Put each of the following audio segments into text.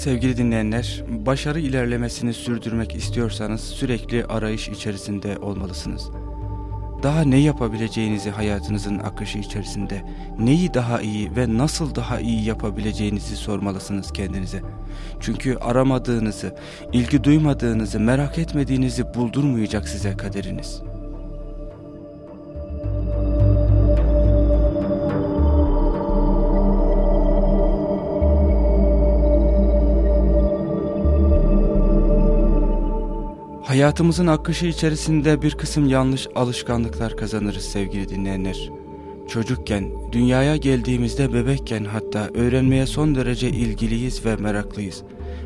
Sevgili dinleyenler, başarı ilerlemesini sürdürmek istiyorsanız sürekli arayış içerisinde olmalısınız. Daha ne yapabileceğinizi hayatınızın akışı içerisinde, neyi daha iyi ve nasıl daha iyi yapabileceğinizi sormalısınız kendinize. Çünkü aramadığınızı, ilgi duymadığınızı, merak etmediğinizi buldurmayacak size kaderiniz.'' Hayatımızın akışı içerisinde bir kısım yanlış alışkanlıklar kazanırız sevgili dinleyenler. Çocukken, dünyaya geldiğimizde bebekken hatta öğrenmeye son derece ilgiliyiz ve meraklıyız.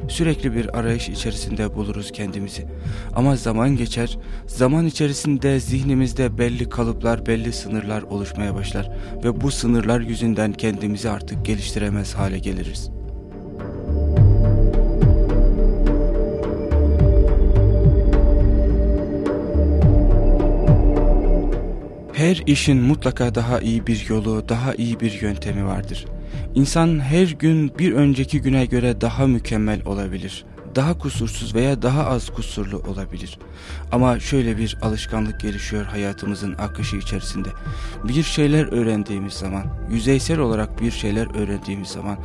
Sürekli bir arayış içerisinde buluruz kendimizi. Ama zaman geçer, zaman içerisinde zihnimizde belli kalıplar, belli sınırlar oluşmaya başlar ve bu sınırlar yüzünden kendimizi artık geliştiremez hale geliriz. Her işin mutlaka daha iyi bir yolu, daha iyi bir yöntemi vardır. İnsan her gün bir önceki güne göre daha mükemmel olabilir. Daha kusursuz veya daha az kusurlu olabilir. Ama şöyle bir alışkanlık gelişiyor hayatımızın akışı içerisinde. Bir şeyler öğrendiğimiz zaman, yüzeysel olarak bir şeyler öğrendiğimiz zaman,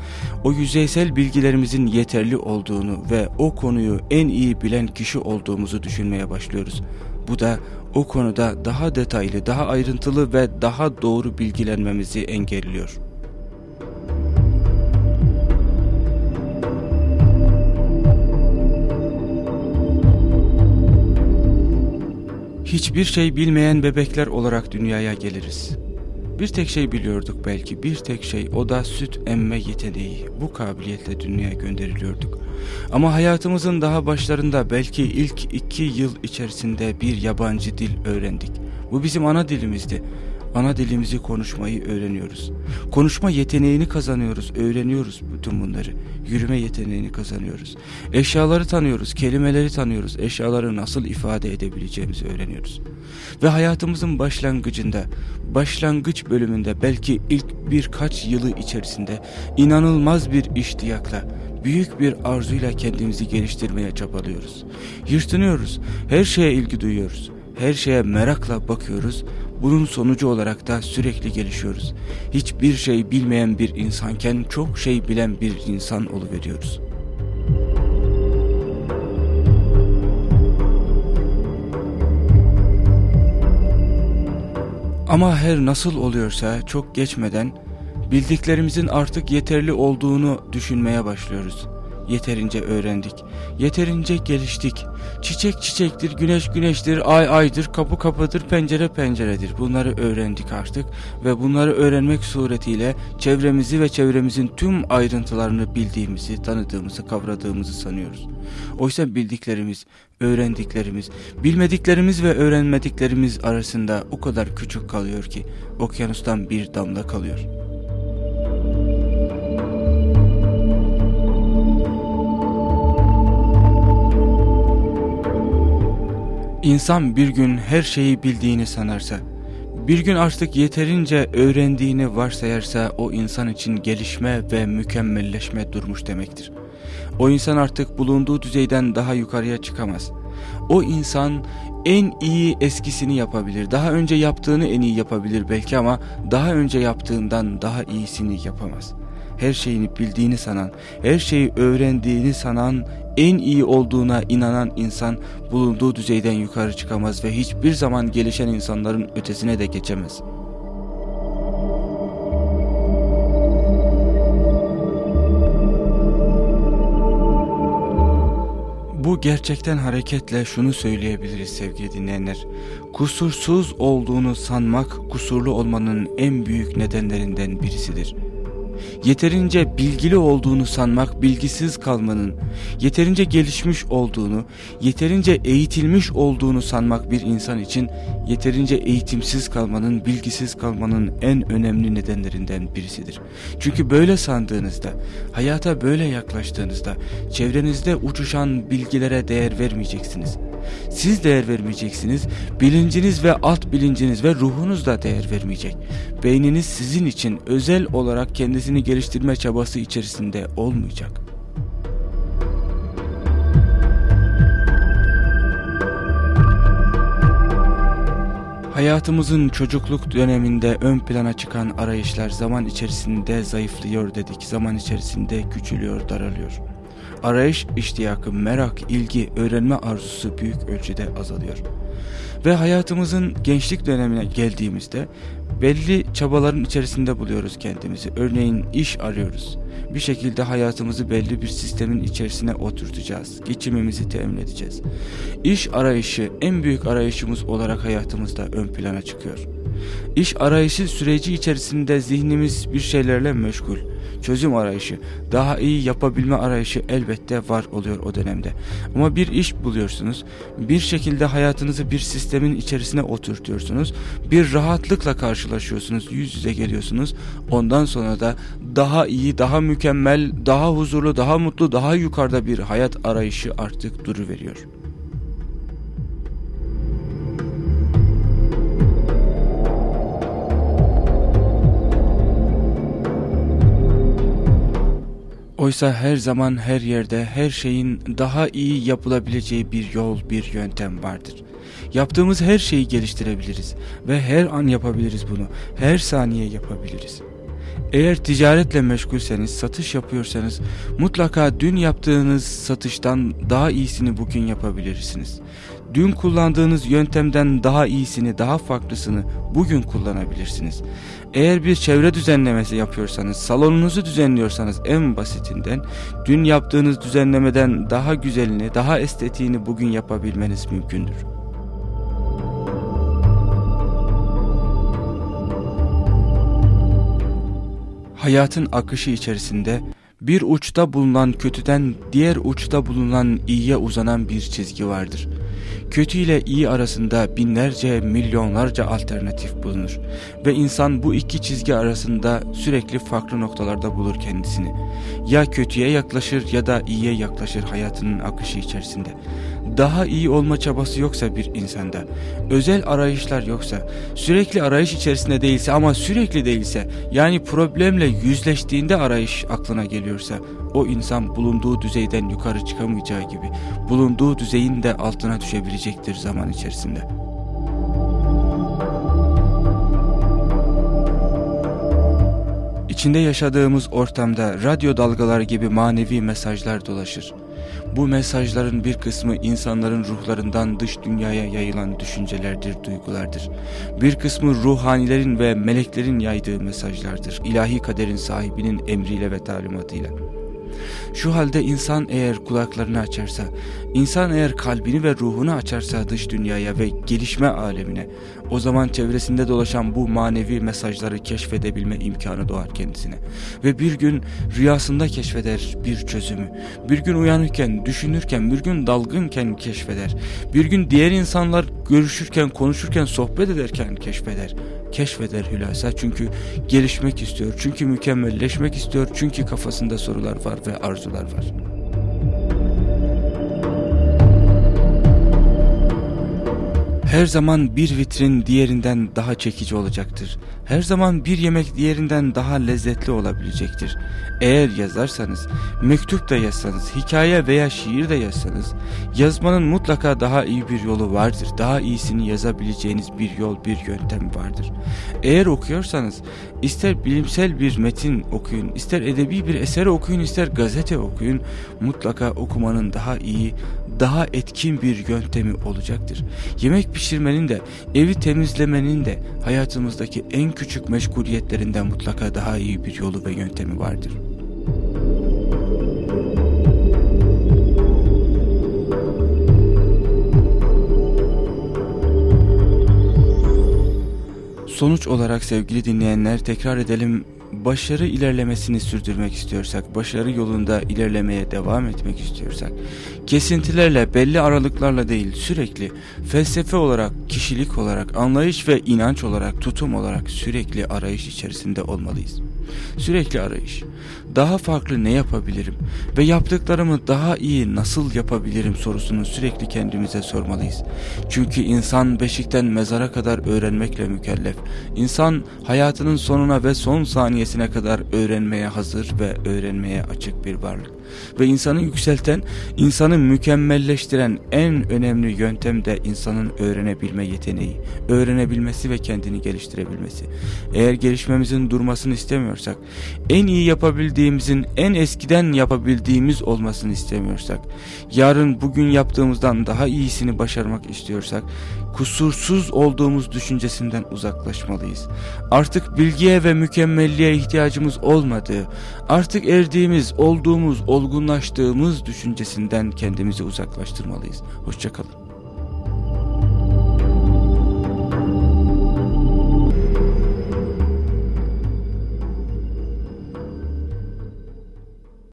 o yüzeysel bilgilerimizin yeterli olduğunu ve o konuyu en iyi bilen kişi olduğumuzu düşünmeye başlıyoruz. Bu da o konuda daha detaylı, daha ayrıntılı ve daha doğru bilgilenmemizi engelliyor. Hiçbir şey bilmeyen bebekler olarak dünyaya geliriz. Bir tek şey biliyorduk belki, bir tek şey o da süt emme yeteneği. Bu kabiliyetle dünyaya gönderiliyorduk. Ama hayatımızın daha başlarında belki ilk iki yıl içerisinde bir yabancı dil öğrendik. Bu bizim ana dilimizdi. Ana dilimizi konuşmayı öğreniyoruz. Konuşma yeteneğini kazanıyoruz, öğreniyoruz bütün bunları. Yürüme yeteneğini kazanıyoruz. Eşyaları tanıyoruz, kelimeleri tanıyoruz. Eşyaları nasıl ifade edebileceğimizi öğreniyoruz. Ve hayatımızın başlangıcında, başlangıç bölümünde belki ilk birkaç yılı içerisinde inanılmaz bir iştiyakla, büyük bir arzuyla kendimizi geliştirmeye çabalıyoruz. Yırtınıyoruz, her şeye ilgi duyuyoruz, her şeye merakla bakıyoruz. Bunun sonucu olarak da sürekli gelişiyoruz. Hiçbir şey bilmeyen bir insanken çok şey bilen bir insan oluveriyoruz. Ama her nasıl oluyorsa çok geçmeden Bildiklerimizin artık yeterli olduğunu düşünmeye başlıyoruz. Yeterince öğrendik, yeterince geliştik. Çiçek çiçektir, güneş güneştir, ay aydır, kapı kapıdır, pencere penceredir. Bunları öğrendik artık ve bunları öğrenmek suretiyle çevremizi ve çevremizin tüm ayrıntılarını bildiğimizi, tanıdığımızı, kavradığımızı sanıyoruz. Oysa bildiklerimiz, öğrendiklerimiz, bilmediklerimiz ve öğrenmediklerimiz arasında o kadar küçük kalıyor ki okyanustan bir damla kalıyor.'' İnsan bir gün her şeyi bildiğini sanarsa, bir gün artık yeterince öğrendiğini varsayarsa o insan için gelişme ve mükemmelleşme durmuş demektir. O insan artık bulunduğu düzeyden daha yukarıya çıkamaz. O insan en iyi eskisini yapabilir. Daha önce yaptığını en iyi yapabilir belki ama daha önce yaptığından daha iyisini yapamaz her şeyini bildiğini sanan, her şeyi öğrendiğini sanan, en iyi olduğuna inanan insan bulunduğu düzeyden yukarı çıkamaz ve hiçbir zaman gelişen insanların ötesine de geçemez. Bu gerçekten hareketle şunu söyleyebiliriz sevgili dinleyenler. Kusursuz olduğunu sanmak kusurlu olmanın en büyük nedenlerinden birisidir yeterince bilgili olduğunu sanmak bilgisiz kalmanın, yeterince gelişmiş olduğunu, yeterince eğitilmiş olduğunu sanmak bir insan için yeterince eğitimsiz kalmanın, bilgisiz kalmanın en önemli nedenlerinden birisidir. Çünkü böyle sandığınızda, hayata böyle yaklaştığınızda çevrenizde uçuşan bilgilere değer vermeyeceksiniz. Siz değer vermeyeceksiniz. Bilinciniz ve alt bilinciniz ve ruhunuz da değer vermeyecek. Beyniniz sizin için özel olarak kendisini geliştirme çabası içerisinde olmayacak. Hayatımızın çocukluk döneminde ön plana çıkan arayışlar zaman içerisinde zayıflıyor dedik. Zaman içerisinde küçülüyor, daralıyor. Arayış, iştiyakı, merak, ilgi, öğrenme arzusu büyük ölçüde azalıyor. Ve hayatımızın gençlik dönemine geldiğimizde belli çabaların içerisinde buluyoruz kendimizi. Örneğin iş arıyoruz. Bir şekilde hayatımızı belli bir sistemin içerisine oturtacağız. Geçimimizi temin edeceğiz. İş arayışı en büyük arayışımız olarak hayatımızda ön plana çıkıyor. İş arayışı süreci içerisinde zihnimiz bir şeylerle meşgul çözüm arayışı, daha iyi yapabilme arayışı elbette var oluyor o dönemde. Ama bir iş buluyorsunuz, bir şekilde hayatınızı bir sistemin içerisine oturtuyorsunuz, bir rahatlıkla karşılaşıyorsunuz, yüz yüze geliyorsunuz. Ondan sonra da daha iyi, daha mükemmel, daha huzurlu, daha mutlu, daha yukarıda bir hayat arayışı artık duruveriyor. veriyor. Oysa her zaman her yerde her şeyin daha iyi yapılabileceği bir yol, bir yöntem vardır. Yaptığımız her şeyi geliştirebiliriz ve her an yapabiliriz bunu. Her saniye yapabiliriz. Eğer ticaretle meşgulseniz, satış yapıyorsanız mutlaka dün yaptığınız satıştan daha iyisini bugün yapabilirsiniz. Dün kullandığınız yöntemden daha iyisini, daha farklısını bugün kullanabilirsiniz. Eğer bir çevre düzenlemesi yapıyorsanız, salonunuzu düzenliyorsanız en basitinden dün yaptığınız düzenlemeden daha güzelini, daha estetiğini bugün yapabilmeniz mümkündür. Hayatın akışı içerisinde bir uçta bulunan kötüden diğer uçta bulunan iyiye uzanan bir çizgi vardır. Kötü ile iyi arasında binlerce, milyonlarca alternatif bulunur ve insan bu iki çizgi arasında sürekli farklı noktalarda bulur kendisini. Ya kötüye yaklaşır ya da iyiye yaklaşır hayatının akışı içerisinde. Daha iyi olma çabası yoksa bir insanda, özel arayışlar yoksa, sürekli arayış içerisinde değilse ama sürekli değilse, yani problemle yüzleştiğinde arayış aklına geliyorsa, o insan bulunduğu düzeyden yukarı çıkamayacağı gibi bulunduğu düzeyin de altına düşebilecektir zaman içerisinde. İçinde yaşadığımız ortamda radyo dalgaları gibi manevi mesajlar dolaşır. Bu mesajların bir kısmı insanların ruhlarından dış dünyaya yayılan düşüncelerdir, duygulardır. Bir kısmı ruhanilerin ve meleklerin yaydığı mesajlardır. İlahi kaderin sahibinin emriyle ve talimatıyla. Şu halde insan eğer kulaklarını açarsa, insan eğer kalbini ve ruhunu açarsa dış dünyaya ve gelişme alemine, o zaman çevresinde dolaşan bu manevi mesajları keşfedebilme imkanı doğar kendisine. Ve bir gün rüyasında keşfeder bir çözümü. Bir gün uyanırken, düşünürken, bir gün dalgınken keşfeder. Bir gün diğer insanlar görüşürken, konuşurken, sohbet ederken keşfeder keşfeder hülasa çünkü gelişmek istiyor, çünkü mükemmelleşmek istiyor, çünkü kafasında sorular var ve arzular var. Her zaman bir vitrin diğerinden daha çekici olacaktır. Her zaman bir yemek diğerinden daha lezzetli olabilecektir. Eğer yazarsanız, mektup da yazsanız, hikaye veya şiir de yazsanız, yazmanın mutlaka daha iyi bir yolu vardır. Daha iyisini yazabileceğiniz bir yol, bir yöntem vardır. Eğer okuyorsanız, ister bilimsel bir metin okuyun, ister edebi bir eser okuyun, ister gazete okuyun, mutlaka okumanın daha iyi, daha etkin bir yöntemi olacaktır. Yemek pişirmenin de, evi temizlemenin de hayatımızdaki en küçük meşguliyetlerinden mutlaka daha iyi bir yolu ve yöntemi vardır. Sonuç olarak sevgili dinleyenler tekrar edelim başarı ilerlemesini sürdürmek istiyorsak, başarı yolunda ilerlemeye devam etmek istiyorsak, kesintilerle, belli aralıklarla değil sürekli felsefe olarak, kişilik olarak, anlayış ve inanç olarak, tutum olarak sürekli arayış içerisinde olmalıyız. Sürekli arayış. Daha farklı ne yapabilirim ve yaptıklarımı daha iyi nasıl yapabilirim sorusunu sürekli kendimize sormalıyız. Çünkü insan beşikten mezara kadar öğrenmekle mükellef. İnsan hayatının sonuna ve son saniyesine kadar öğrenmeye hazır ve öğrenmeye açık bir varlık. Ve insanı yükselten, insanı mükemmelleştiren en önemli yöntem de insanın öğrenebilme yeteneği, öğrenebilmesi ve kendini geliştirebilmesi. Eğer gelişmemizin durmasını istemiyorsak, en iyi yapabildiğimizin en eskiden yapabildiğimiz olmasını istemiyorsak, yarın bugün yaptığımızdan daha iyisini başarmak istiyorsak, kusursuz olduğumuz düşüncesinden uzaklaşmalıyız. Artık bilgiye ve mükemmelliğe ihtiyacımız olmadığı, artık erdiğimiz, olduğumuz, olgunlaştığımız düşüncesinden kendimizi uzaklaştırmalıyız. Hoşçakalın.